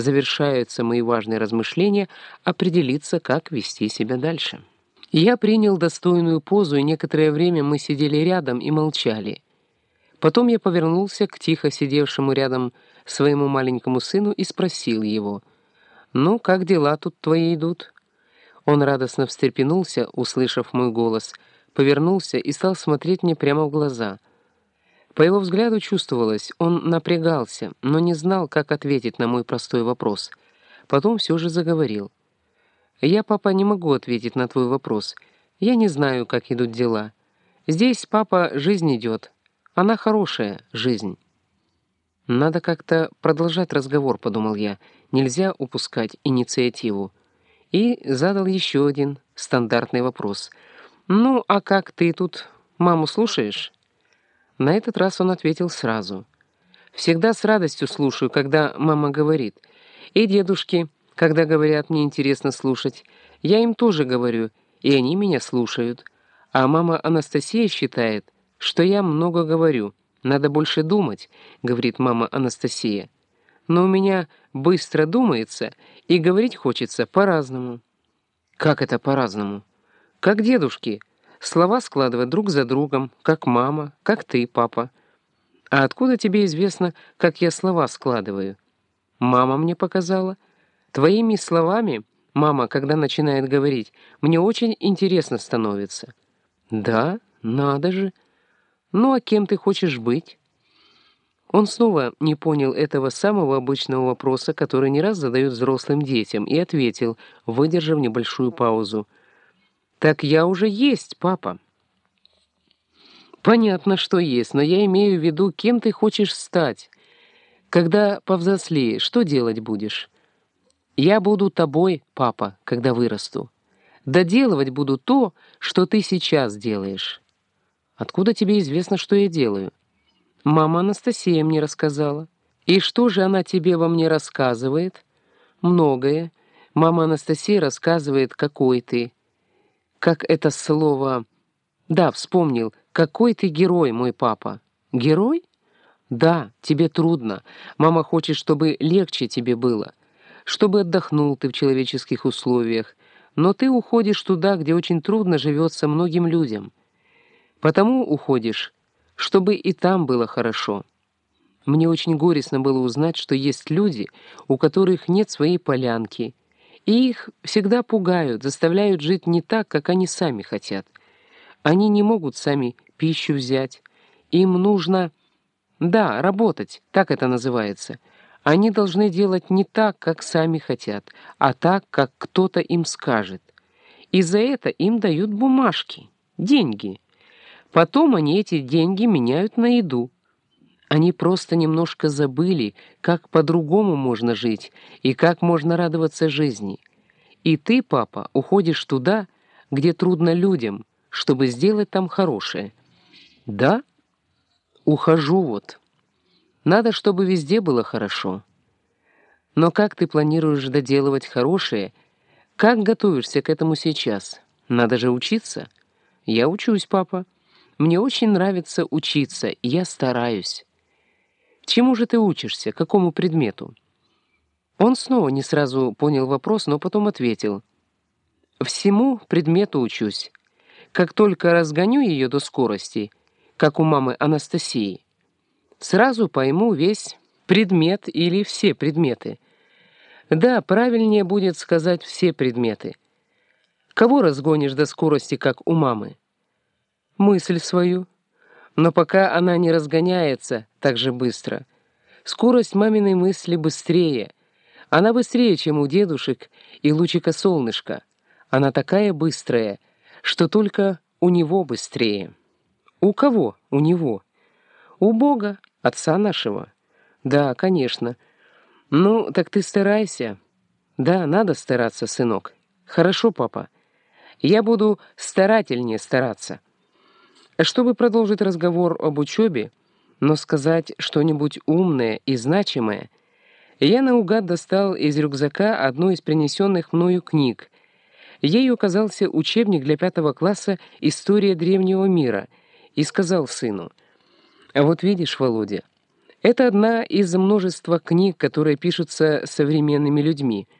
завершаются мои важные размышления, определиться, как вести себя дальше. Я принял достойную позу, и некоторое время мы сидели рядом и молчали. Потом я повернулся к тихо сидевшему рядом своему маленькому сыну и спросил его, «Ну, как дела тут твои идут?» Он радостно встрепенулся, услышав мой голос, повернулся и стал смотреть мне прямо в глаза. По его взгляду чувствовалось, он напрягался, но не знал, как ответить на мой простой вопрос. Потом все же заговорил. «Я, папа, не могу ответить на твой вопрос. Я не знаю, как идут дела. Здесь, папа, жизнь идет. Она хорошая, жизнь». «Надо как-то продолжать разговор», — подумал я. «Нельзя упускать инициативу» и задал еще один стандартный вопрос. «Ну, а как ты тут? Маму слушаешь?» На этот раз он ответил сразу. «Всегда с радостью слушаю, когда мама говорит. И дедушки, когда говорят, мне интересно слушать. Я им тоже говорю, и они меня слушают. А мама Анастасия считает, что я много говорю. Надо больше думать», — говорит мама Анастасия но у меня быстро думается, и говорить хочется по-разному». «Как это по-разному?» «Как дедушки. Слова складывать друг за другом, как мама, как ты, папа». «А откуда тебе известно, как я слова складываю?» «Мама мне показала. Твоими словами, мама, когда начинает говорить, мне очень интересно становится». «Да, надо же. Ну, а кем ты хочешь быть?» Он снова не понял этого самого обычного вопроса, который не раз задают взрослым детям, и ответил, выдержав небольшую паузу. «Так я уже есть, папа». «Понятно, что есть, но я имею в виду, кем ты хочешь стать. Когда повзрослеешь, что делать будешь?» «Я буду тобой, папа, когда вырасту. Доделывать буду то, что ты сейчас делаешь». «Откуда тебе известно, что я делаю?» Мама Анастасия мне рассказала. И что же она тебе во мне рассказывает? Многое. Мама Анастасия рассказывает, какой ты. Как это слово... Да, вспомнил. Какой ты герой, мой папа. Герой? Да, тебе трудно. Мама хочет, чтобы легче тебе было. Чтобы отдохнул ты в человеческих условиях. Но ты уходишь туда, где очень трудно живется многим людям. Потому уходишь, чтобы и там было хорошо. Мне очень горестно было узнать, что есть люди, у которых нет своей полянки, и их всегда пугают, заставляют жить не так, как они сами хотят. Они не могут сами пищу взять. Им нужно... Да, работать, так это называется. Они должны делать не так, как сами хотят, а так, как кто-то им скажет. И за это им дают бумажки, деньги — Потом они эти деньги меняют на еду. Они просто немножко забыли, как по-другому можно жить и как можно радоваться жизни. И ты, папа, уходишь туда, где трудно людям, чтобы сделать там хорошее. Да? Ухожу вот. Надо, чтобы везде было хорошо. Но как ты планируешь доделывать хорошее? Как готовишься к этому сейчас? Надо же учиться. Я учусь, папа. Мне очень нравится учиться, и я стараюсь. Чему же ты учишься? Какому предмету? Он снова не сразу понял вопрос, но потом ответил. Всему предмету учусь. Как только разгоню ее до скорости, как у мамы Анастасии, сразу пойму весь предмет или все предметы. Да, правильнее будет сказать все предметы. Кого разгонишь до скорости, как у мамы? мысль свою. Но пока она не разгоняется так же быстро, скорость маминой мысли быстрее. Она быстрее, чем у дедушек и лучика солнышка. Она такая быстрая, что только у него быстрее. У кого у него? У Бога, Отца нашего. Да, конечно. Ну, так ты старайся. Да, надо стараться, сынок. Хорошо, папа. Я буду старательнее стараться. Чтобы продолжить разговор об учебе, но сказать что-нибудь умное и значимое, я наугад достал из рюкзака одну из принесенных мною книг. Ею оказался учебник для пятого класса «История древнего мира» и сказал сыну, «А вот видишь, Володя, Это одна из множества книг, которые пишутся современными людьми —